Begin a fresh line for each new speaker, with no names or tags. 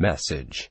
message.